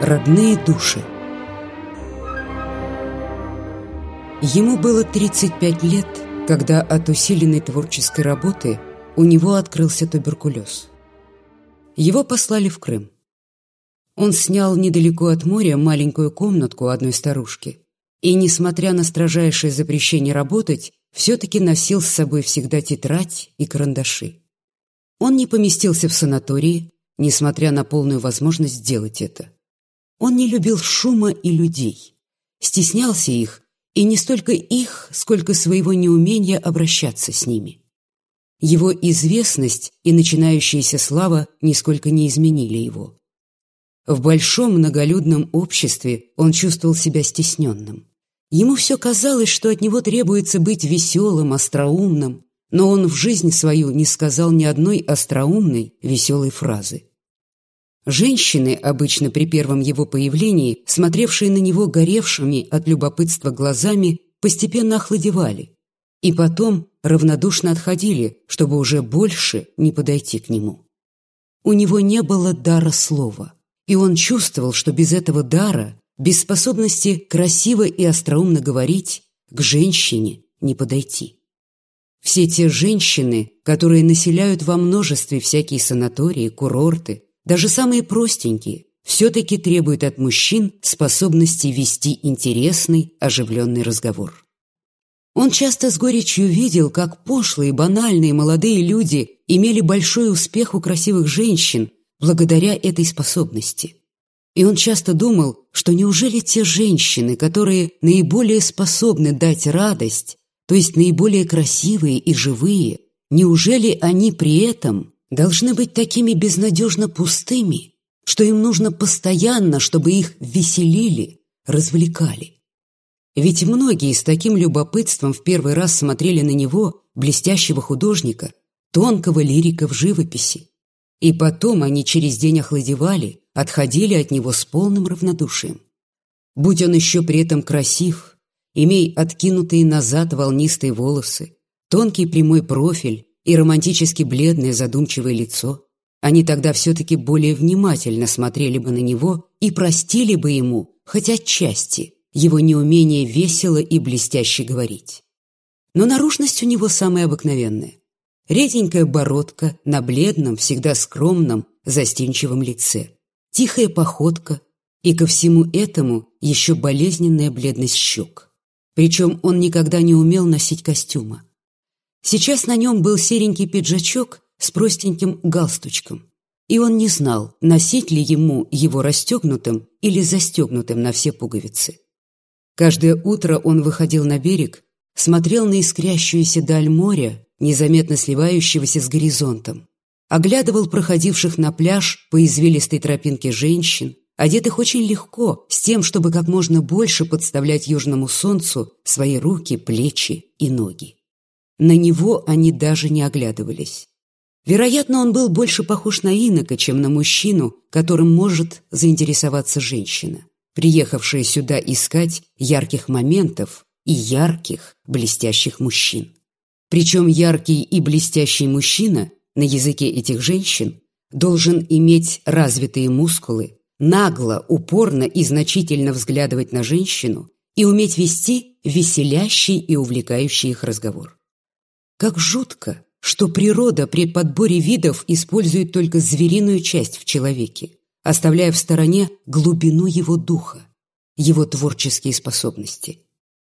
Родные души Ему было 35 лет, когда от усиленной творческой работы у него открылся туберкулез. Его послали в Крым. Он снял недалеко от моря маленькую комнатку одной старушки и, несмотря на строжайшее запрещение работать, все-таки носил с собой всегда тетрадь и карандаши. Он не поместился в санатории, несмотря на полную возможность сделать это. Он не любил шума и людей, стеснялся их, и не столько их, сколько своего неумения обращаться с ними. Его известность и начинающаяся слава нисколько не изменили его. В большом многолюдном обществе он чувствовал себя стесненным. Ему все казалось, что от него требуется быть веселым, остроумным, но он в жизнь свою не сказал ни одной остроумной, веселой фразы. Женщины, обычно при первом его появлении, смотревшие на него горевшими от любопытства глазами, постепенно охладевали и потом равнодушно отходили, чтобы уже больше не подойти к нему. У него не было дара слова, и он чувствовал, что без этого дара, без способности красиво и остроумно говорить, к женщине не подойти. Все те женщины, которые населяют во множестве всякие санатории, курорты, даже самые простенькие, все-таки требуют от мужчин способности вести интересный, оживленный разговор. Он часто с горечью видел, как пошлые, банальные молодые люди имели большой успех у красивых женщин благодаря этой способности. И он часто думал, что неужели те женщины, которые наиболее способны дать радость, то есть наиболее красивые и живые, неужели они при этом должны быть такими безнадежно пустыми, что им нужно постоянно, чтобы их веселили, развлекали. Ведь многие с таким любопытством в первый раз смотрели на него, блестящего художника, тонкого лирика в живописи. И потом они через день охладевали, отходили от него с полным равнодушием. Будь он еще при этом красив, имей откинутые назад волнистые волосы, тонкий прямой профиль, и романтически бледное задумчивое лицо, они тогда все-таки более внимательно смотрели бы на него и простили бы ему, хоть отчасти, его неумение весело и блестяще говорить. Но наружность у него самая обыкновенная. Реденькая бородка на бледном, всегда скромном, застенчивом лице, тихая походка и ко всему этому еще болезненная бледность щек. Причем он никогда не умел носить костюма. Сейчас на нем был серенький пиджачок с простеньким галстучком, и он не знал, носить ли ему его расстегнутым или застегнутым на все пуговицы. Каждое утро он выходил на берег, смотрел на искрящуюся даль моря, незаметно сливающегося с горизонтом, оглядывал проходивших на пляж по извилистой тропинке женщин, одетых очень легко, с тем, чтобы как можно больше подставлять южному солнцу свои руки, плечи и ноги. На него они даже не оглядывались. Вероятно, он был больше похож на инока, чем на мужчину, которым может заинтересоваться женщина, приехавшая сюда искать ярких моментов и ярких, блестящих мужчин. Причем яркий и блестящий мужчина на языке этих женщин должен иметь развитые мускулы, нагло, упорно и значительно взглядывать на женщину и уметь вести веселящий и увлекающий их разговор. Как жутко, что природа при подборе видов использует только звериную часть в человеке, оставляя в стороне глубину его духа, его творческие способности.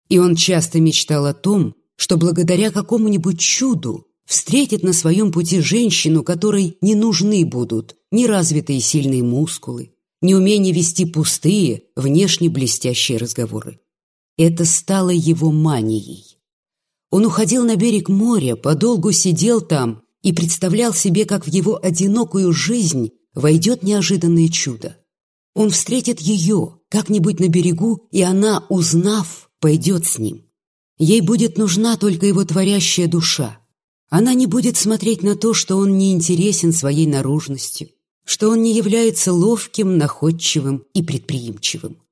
И он часто мечтал о том, что благодаря какому-нибудь чуду встретит на своем пути женщину, которой не нужны будут ни развитые сильные мускулы, ни умение вести пустые, внешне блестящие разговоры. Это стало его манией. Он уходил на берег моря, подолгу сидел там и представлял себе, как в его одинокую жизнь войдет неожиданное чудо. Он встретит ее как-нибудь на берегу, и она, узнав, пойдет с ним. Ей будет нужна только его творящая душа. Она не будет смотреть на то, что он не интересен своей наружностью, что он не является ловким, находчивым и предприимчивым.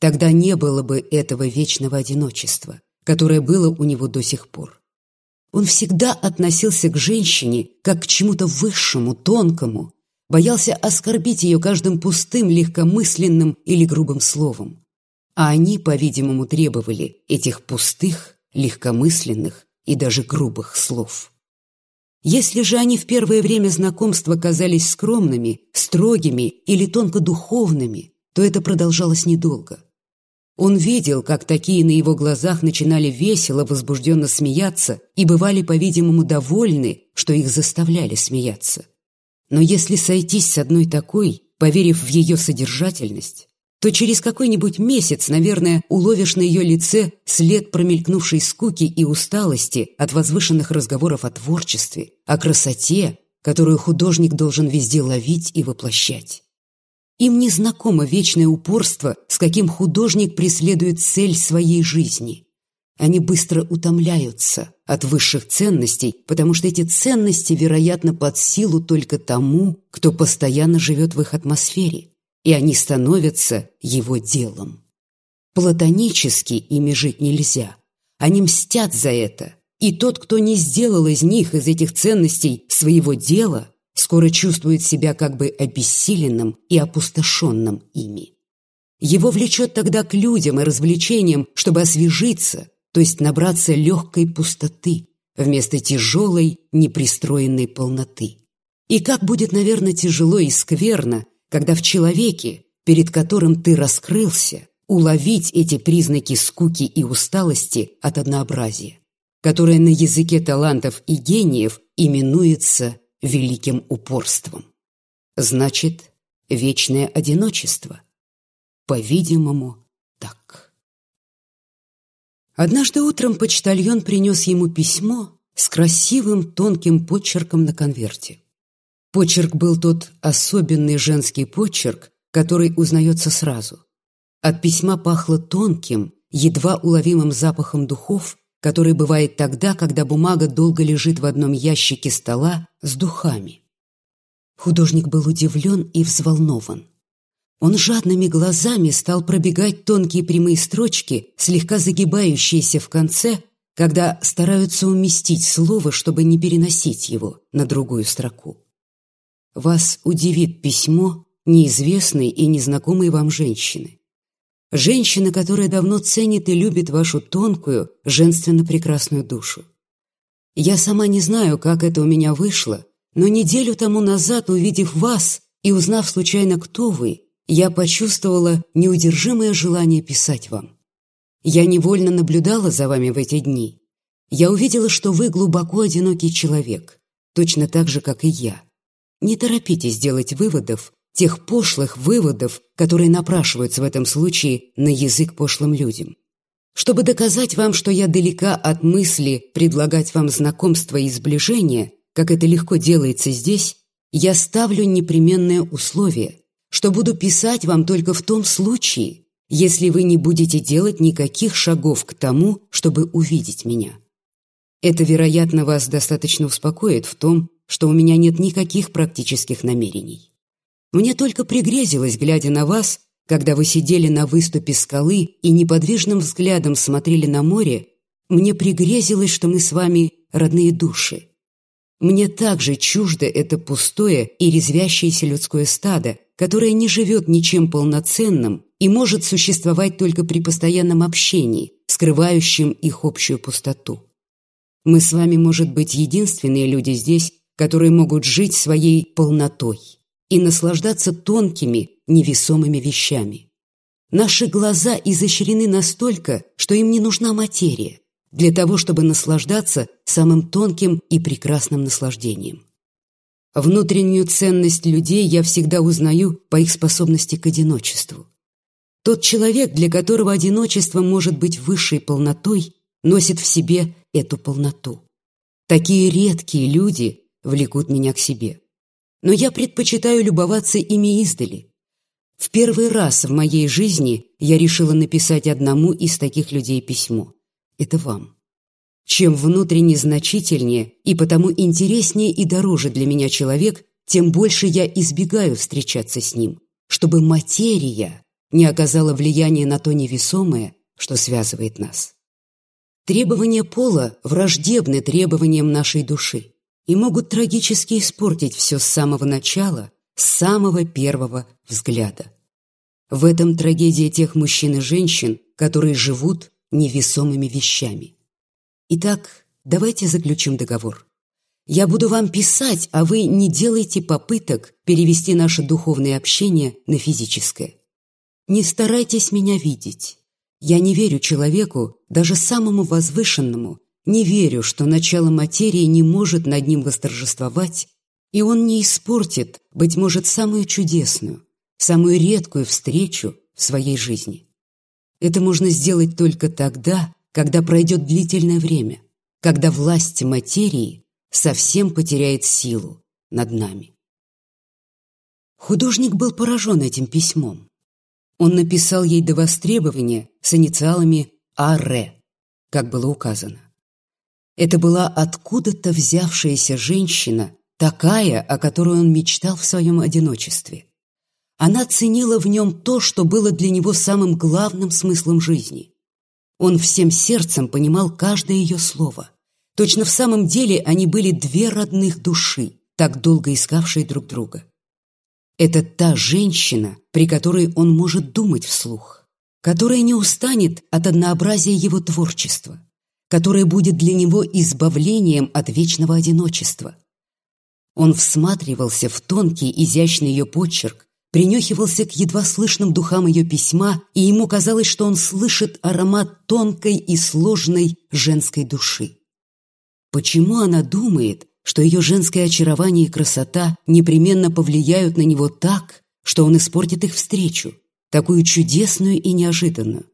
Тогда не было бы этого вечного одиночества которое было у него до сих пор. Он всегда относился к женщине как к чему-то высшему, тонкому, боялся оскорбить ее каждым пустым, легкомысленным или грубым словом. А они, по-видимому, требовали этих пустых, легкомысленных и даже грубых слов. Если же они в первое время знакомства казались скромными, строгими или тонко духовными, то это продолжалось недолго. Он видел, как такие на его глазах начинали весело, возбужденно смеяться и бывали, по-видимому, довольны, что их заставляли смеяться. Но если сойтись с одной такой, поверив в ее содержательность, то через какой-нибудь месяц, наверное, уловишь на ее лице след промелькнувшей скуки и усталости от возвышенных разговоров о творчестве, о красоте, которую художник должен везде ловить и воплощать. Им не знакомо вечное упорство, с каким художник преследует цель своей жизни. Они быстро утомляются от высших ценностей, потому что эти ценности, вероятно, под силу только тому, кто постоянно живет в их атмосфере, и они становятся его делом. Платонически ими жить нельзя. Они мстят за это, и тот, кто не сделал из них, из этих ценностей, своего дела – скоро чувствует себя как бы обессиленным и опустошенным ими. Его влечет тогда к людям и развлечениям, чтобы освежиться, то есть набраться легкой пустоты вместо тяжелой, непристроенной полноты. И как будет, наверное, тяжело и скверно, когда в человеке, перед которым ты раскрылся, уловить эти признаки скуки и усталости от однообразия, которое на языке талантов и гениев именуется великим упорством. Значит, вечное одиночество. По-видимому, так. Однажды утром почтальон принес ему письмо с красивым тонким почерком на конверте. Почерк был тот особенный женский почерк, который узнается сразу. От письма пахло тонким, едва уловимым запахом духов который бывает тогда, когда бумага долго лежит в одном ящике стола с духами. Художник был удивлен и взволнован. Он жадными глазами стал пробегать тонкие прямые строчки, слегка загибающиеся в конце, когда стараются уместить слово, чтобы не переносить его на другую строку. Вас удивит письмо неизвестной и незнакомой вам женщины. Женщина, которая давно ценит и любит вашу тонкую, женственно прекрасную душу. Я сама не знаю, как это у меня вышло, но неделю тому назад, увидев вас и узнав случайно, кто вы, я почувствовала неудержимое желание писать вам. Я невольно наблюдала за вами в эти дни. Я увидела, что вы глубоко одинокий человек, точно так же, как и я. Не торопитесь делать выводов, тех пошлых выводов, которые напрашиваются в этом случае на язык пошлым людям. Чтобы доказать вам, что я далека от мысли предлагать вам знакомство и сближение, как это легко делается здесь, я ставлю непременное условие, что буду писать вам только в том случае, если вы не будете делать никаких шагов к тому, чтобы увидеть меня. Это, вероятно, вас достаточно успокоит в том, что у меня нет никаких практических намерений. Мне только пригрезилось, глядя на вас, когда вы сидели на выступе скалы и неподвижным взглядом смотрели на море, мне пригрезилось, что мы с вами родные души. Мне также чуждо это пустое и резвящееся людское стадо, которое не живет ничем полноценным и может существовать только при постоянном общении, скрывающем их общую пустоту. Мы с вами, может быть, единственные люди здесь, которые могут жить своей полнотой и наслаждаться тонкими, невесомыми вещами. Наши глаза изощрены настолько, что им не нужна материя для того, чтобы наслаждаться самым тонким и прекрасным наслаждением. Внутреннюю ценность людей я всегда узнаю по их способности к одиночеству. Тот человек, для которого одиночество может быть высшей полнотой, носит в себе эту полноту. Такие редкие люди влекут меня к себе но я предпочитаю любоваться ими издали. В первый раз в моей жизни я решила написать одному из таких людей письмо. Это вам. Чем внутренне значительнее и потому интереснее и дороже для меня человек, тем больше я избегаю встречаться с ним, чтобы материя не оказала влияния на то невесомое, что связывает нас. Требования пола враждебны требованиям нашей души и могут трагически испортить все с самого начала, с самого первого взгляда. В этом трагедия тех мужчин и женщин, которые живут невесомыми вещами. Итак, давайте заключим договор. Я буду вам писать, а вы не делайте попыток перевести наше духовное общение на физическое. Не старайтесь меня видеть. Я не верю человеку, даже самому возвышенному, не верю, что начало материи не может над ним восторжествовать, и он не испортит, быть может, самую чудесную, самую редкую встречу в своей жизни. Это можно сделать только тогда, когда пройдет длительное время, когда власть материи совсем потеряет силу над нами. Художник был поражен этим письмом. Он написал ей до востребования с инициалами А.Р., как было указано. Это была откуда-то взявшаяся женщина, такая, о которой он мечтал в своем одиночестве. Она ценила в нем то, что было для него самым главным смыслом жизни. Он всем сердцем понимал каждое ее слово. Точно в самом деле они были две родных души, так долго искавшие друг друга. Это та женщина, при которой он может думать вслух, которая не устанет от однообразия его творчества, которая будет для него избавлением от вечного одиночества. Он всматривался в тонкий, изящный ее почерк, принюхивался к едва слышным духам ее письма, и ему казалось, что он слышит аромат тонкой и сложной женской души. Почему она думает, что ее женское очарование и красота непременно повлияют на него так, что он испортит их встречу, такую чудесную и неожиданную?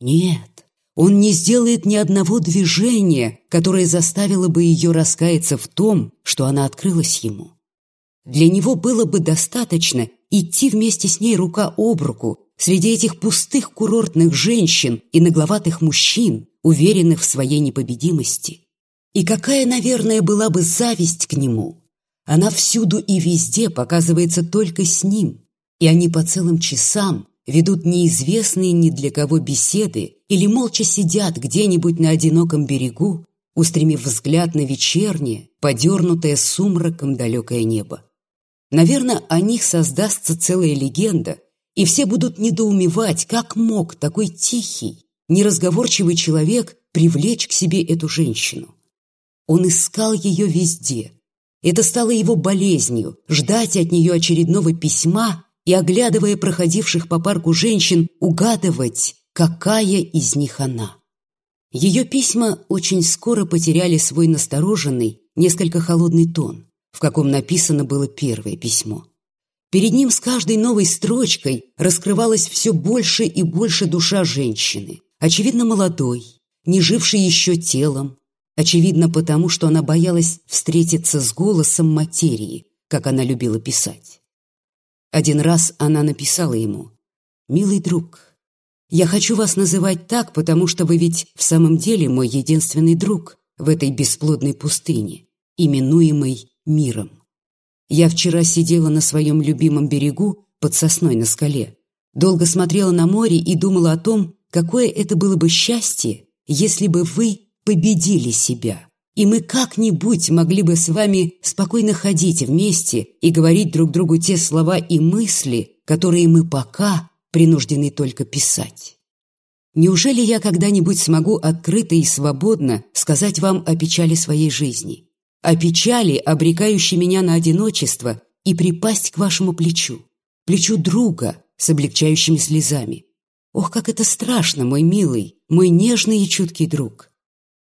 Нет, он не сделает ни одного движения, которое заставило бы ее раскаяться в том, что она открылась ему. Для него было бы достаточно идти вместе с ней рука об руку среди этих пустых курортных женщин и нагловатых мужчин, уверенных в своей непобедимости. И какая, наверное, была бы зависть к нему. Она всюду и везде показывается только с ним, и они по целым часам ведут неизвестные ни для кого беседы или молча сидят где-нибудь на одиноком берегу, устремив взгляд на вечернее, подернутое сумраком далекое небо. Наверное, о них создастся целая легенда, и все будут недоумевать, как мог такой тихий, неразговорчивый человек привлечь к себе эту женщину. Он искал ее везде. Это стало его болезнью – ждать от нее очередного письма и, оглядывая проходивших по парку женщин, угадывать, какая из них она. Ее письма очень скоро потеряли свой настороженный, несколько холодный тон в каком написано было первое письмо. Перед ним с каждой новой строчкой раскрывалась все больше и больше душа женщины, очевидно, молодой, не жившей еще телом, очевидно потому, что она боялась встретиться с голосом материи, как она любила писать. Один раз она написала ему «Милый друг, я хочу вас называть так, потому что вы ведь в самом деле мой единственный друг в этой бесплодной пустыне, именуемой миром. Я вчера сидела на своем любимом берегу под сосной на скале, долго смотрела на море и думала о том, какое это было бы счастье, если бы вы победили себя, и мы как-нибудь могли бы с вами спокойно ходить вместе и говорить друг другу те слова и мысли, которые мы пока принуждены только писать. Неужели я когда-нибудь смогу открыто и свободно сказать вам о печали своей жизни? о печали, обрекающей меня на одиночество, и припасть к вашему плечу, плечу друга с облегчающими слезами. Ох, как это страшно, мой милый, мой нежный и чуткий друг.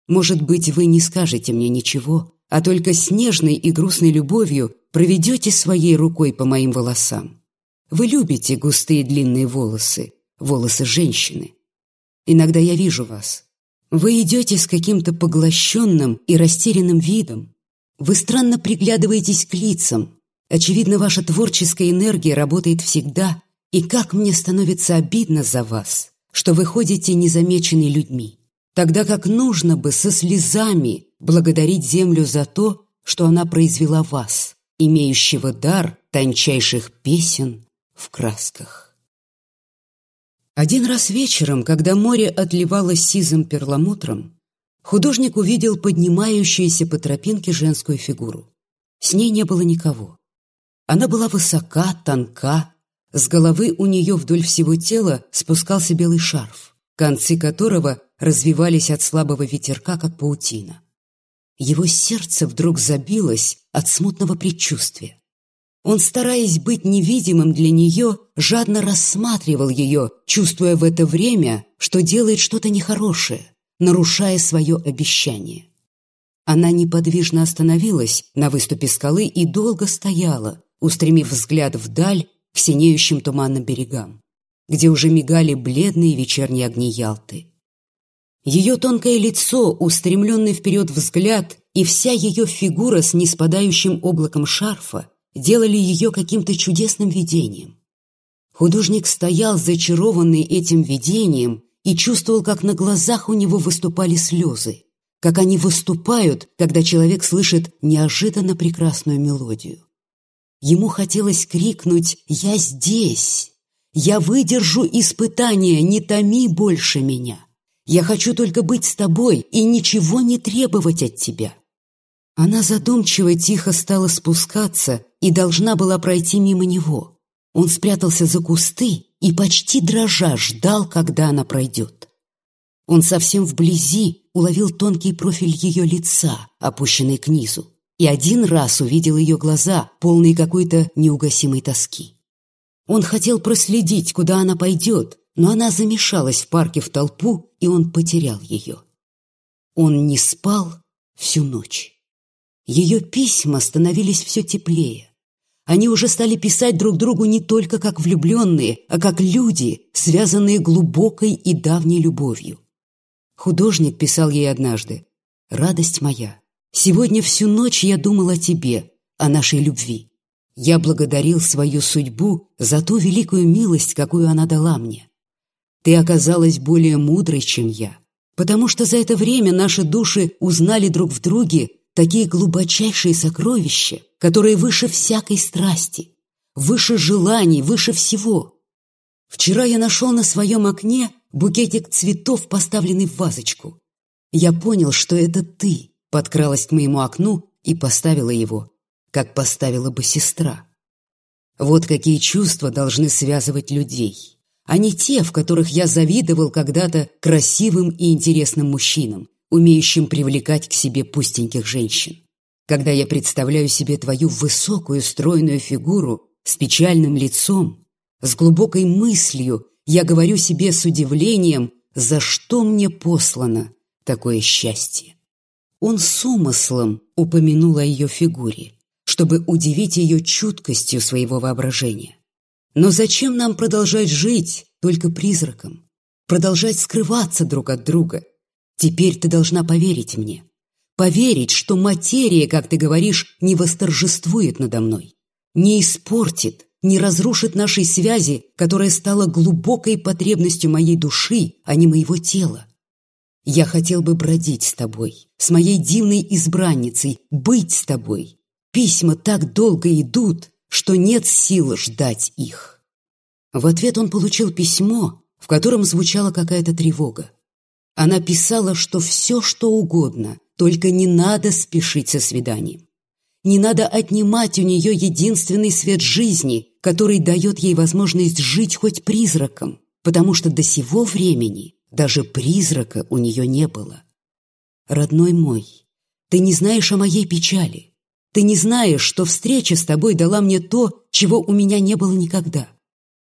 Может быть, вы не скажете мне ничего, а только с нежной и грустной любовью проведете своей рукой по моим волосам. Вы любите густые длинные волосы, волосы женщины. Иногда я вижу вас. Вы идете с каким-то поглощенным и растерянным видом, вы странно приглядываетесь к лицам. Очевидно, ваша творческая энергия работает всегда, и как мне становится обидно за вас, что вы ходите незамеченные людьми, тогда как нужно бы со слезами благодарить землю за то, что она произвела вас, имеющего дар тончайших песен в красках. Один раз вечером, когда море отливало сизым перламутром, художник увидел поднимающуюся по тропинке женскую фигуру. С ней не было никого. Она была высока, тонка, с головы у нее вдоль всего тела спускался белый шарф, концы которого развивались от слабого ветерка, как паутина. Его сердце вдруг забилось от смутного предчувствия. Он, стараясь быть невидимым для нее, жадно рассматривал ее, чувствуя в это время, что делает что-то нехорошее, нарушая свое обещание. Она неподвижно остановилась на выступе скалы и долго стояла, устремив взгляд вдаль к синеющим туманным берегам, где уже мигали бледные вечерние огни Ялты. Ее тонкое лицо, устремленный вперед взгляд и вся ее фигура с неспадающим облаком шарфа делали ее каким-то чудесным видением. Художник стоял зачарованный этим видением и чувствовал, как на глазах у него выступали слезы, как они выступают, когда человек слышит неожиданно прекрасную мелодию. Ему хотелось крикнуть «Я здесь! Я выдержу испытания, не томи больше меня! Я хочу только быть с тобой и ничего не требовать от тебя!» Она задумчиво тихо стала спускаться и должна была пройти мимо него. Он спрятался за кусты и почти дрожа ждал, когда она пройдет. Он совсем вблизи уловил тонкий профиль ее лица, опущенный к низу и один раз увидел ее глаза, полные какой-то неугасимой тоски. Он хотел проследить, куда она пойдет, но она замешалась в парке в толпу, и он потерял ее. Он не спал всю ночь. Ее письма становились все теплее. Они уже стали писать друг другу не только как влюбленные, а как люди, связанные глубокой и давней любовью. Художник писал ей однажды «Радость моя, Сегодня всю ночь я думал о тебе, о нашей любви. Я благодарил свою судьбу за ту великую милость, какую она дала мне. Ты оказалась более мудрой, чем я, потому что за это время наши души узнали друг в друге такие глубочайшие сокровища, которые выше всякой страсти, выше желаний, выше всего. Вчера я нашел на своем окне букетик цветов, поставленный в вазочку. Я понял, что это ты, подкралась к моему окну и поставила его, как поставила бы сестра. Вот какие чувства должны связывать людей, а не те, в которых я завидовал когда-то красивым и интересным мужчинам, умеющим привлекать к себе пустеньких женщин. Когда я представляю себе твою высокую стройную фигуру с печальным лицом, с глубокой мыслью, я говорю себе с удивлением, за что мне послано такое счастье. Он с умыслом упомянул о ее фигуре, чтобы удивить ее чуткостью своего воображения. Но зачем нам продолжать жить только призраком? Продолжать скрываться друг от друга? Теперь ты должна поверить мне. Поверить, что материя, как ты говоришь, не восторжествует надо мной, не испортит, не разрушит нашей связи, которая стала глубокой потребностью моей души, а не моего тела. Я хотел бы бродить с тобой, с моей дивной избранницей, быть с тобой. Письма так долго идут, что нет сил ждать их. В ответ он получил письмо, в котором звучала какая-то тревога. Она писала, что все, что угодно, только не надо спешить со свиданием. Не надо отнимать у нее единственный свет жизни, который дает ей возможность жить хоть призраком, потому что до сего времени даже призрака у нее не было. Родной мой, ты не знаешь о моей печали. Ты не знаешь, что встреча с тобой дала мне то, чего у меня не было никогда.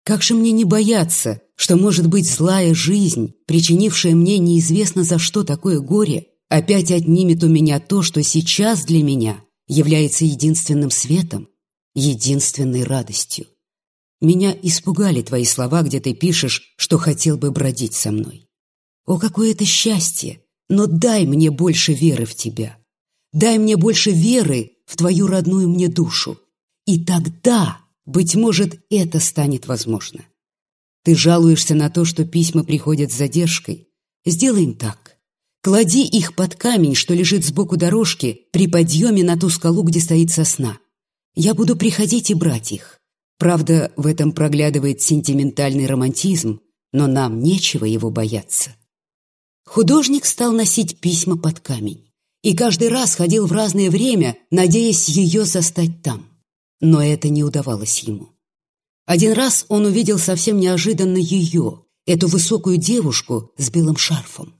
Как же мне не бояться, что, может быть, злая жизнь, причинившая мне неизвестно за что такое горе, опять отнимет у меня то, что сейчас для меня является единственным светом, единственной радостью. Меня испугали твои слова, где ты пишешь, что хотел бы бродить со мной. О, какое это счастье! Но дай мне больше веры в тебя. Дай мне больше веры в твою родную мне душу. И тогда, быть может, это станет возможно. Ты жалуешься на то, что письма приходят с задержкой. Сделаем так. Клади их под камень, что лежит сбоку дорожки, при подъеме на ту скалу, где стоит сосна. Я буду приходить и брать их. Правда, в этом проглядывает сентиментальный романтизм, но нам нечего его бояться. Художник стал носить письма под камень и каждый раз ходил в разное время, надеясь ее застать там. но это не удавалось ему. Один раз он увидел совсем неожиданно ее, эту высокую девушку с белым шарфом.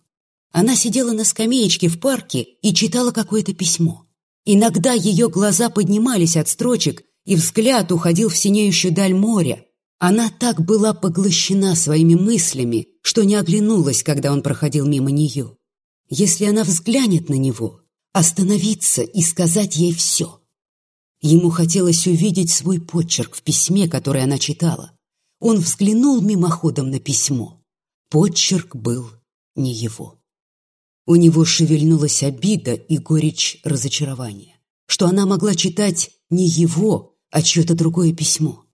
Она сидела на скамеечке в парке и читала какое-то письмо. Иногда ее глаза поднимались от строчек, и взгляд уходил в синеющую даль моря. Она так была поглощена своими мыслями, что не оглянулась, когда он проходил мимо нее. Если она взглянет на него, остановиться и сказать ей все – Ему хотелось увидеть свой почерк в письме, которое она читала. Он взглянул мимоходом на письмо. Почерк был не его. У него шевельнулась обида и горечь разочарования, что она могла читать не его, а чье-то другое письмо.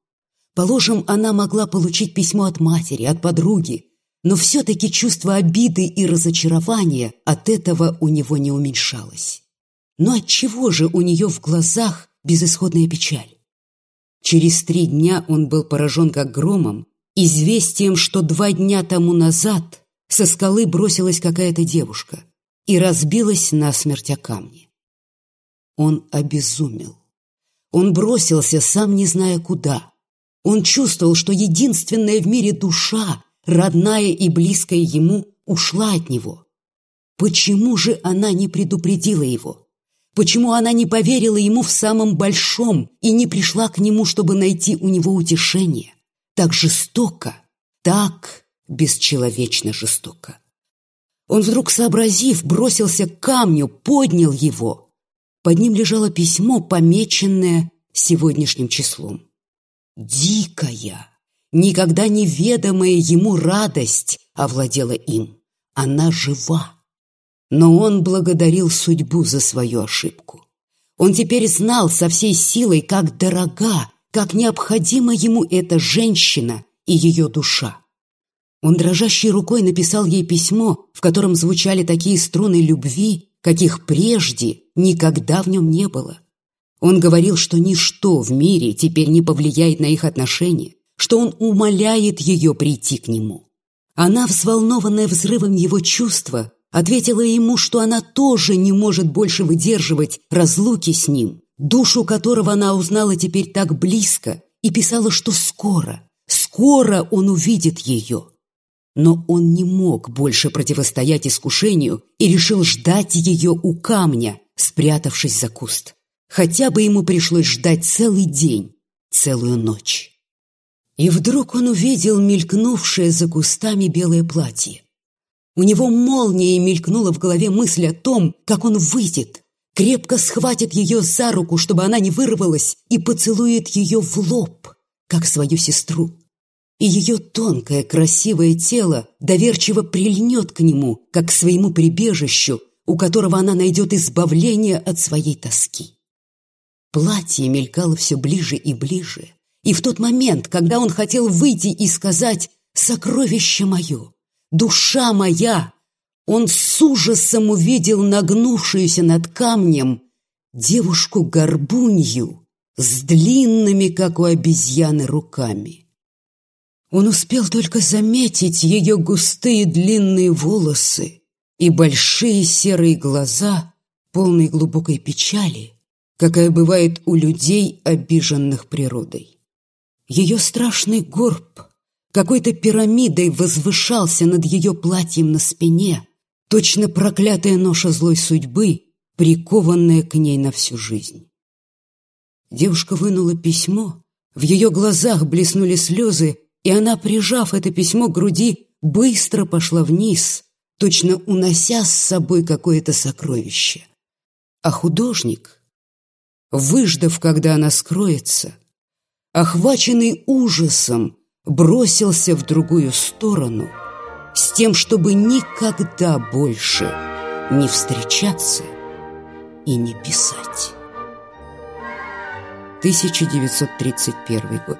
Положим, она могла получить письмо от матери, от подруги, но все-таки чувство обиды и разочарования от этого у него не уменьшалось. Но отчего же у нее в глазах безысходная печаль. Через три дня он был поражен как громом, известием, что два дня тому назад со скалы бросилась какая-то девушка и разбилась насмерть о камни. Он обезумел. Он бросился, сам не зная куда. Он чувствовал, что единственная в мире душа, родная и близкая ему, ушла от него. Почему же она не предупредила его? Почему она не поверила ему в самом большом и не пришла к нему, чтобы найти у него утешение? Так жестоко, так бесчеловечно жестоко. Он вдруг, сообразив, бросился к камню, поднял его. Под ним лежало письмо, помеченное сегодняшним числом. Дикая, никогда неведомая ему радость овладела им. Она жива. Но он благодарил судьбу за свою ошибку. Он теперь знал со всей силой, как дорога, как необходима ему эта женщина и ее душа. Он дрожащей рукой написал ей письмо, в котором звучали такие струны любви, каких прежде никогда в нем не было. Он говорил, что ничто в мире теперь не повлияет на их отношения, что он умоляет ее прийти к нему. Она, взволнованная взрывом его чувства, ответила ему, что она тоже не может больше выдерживать разлуки с ним, душу которого она узнала теперь так близко, и писала, что скоро, скоро он увидит ее. Но он не мог больше противостоять искушению и решил ждать ее у камня, спрятавшись за куст. Хотя бы ему пришлось ждать целый день, целую ночь. И вдруг он увидел мелькнувшее за кустами белое платье. У него молнией мелькнула в голове мысль о том, как он выйдет, крепко схватит ее за руку, чтобы она не вырвалась, и поцелует ее в лоб, как свою сестру. И ее тонкое, красивое тело доверчиво прильнет к нему, как к своему прибежищу, у которого она найдет избавление от своей тоски. Платье мелькало все ближе и ближе, и в тот момент, когда он хотел выйти и сказать «Сокровище мое», душа моя!» Он с ужасом увидел нагнувшуюся над камнем девушку-горбунью с длинными, как у обезьяны, руками. Он успел только заметить ее густые длинные волосы и большие серые глаза, полные глубокой печали, какая бывает у людей, обиженных природой. Ее страшный горб какой-то пирамидой возвышался над ее платьем на спине, точно проклятая ноша злой судьбы, прикованная к ней на всю жизнь. Девушка вынула письмо, в ее глазах блеснули слезы, и она, прижав это письмо к груди, быстро пошла вниз, точно унося с собой какое-то сокровище. А художник, выждав, когда она скроется, охваченный ужасом, бросился в другую сторону с тем, чтобы никогда больше не встречаться и не писать. 1931 год.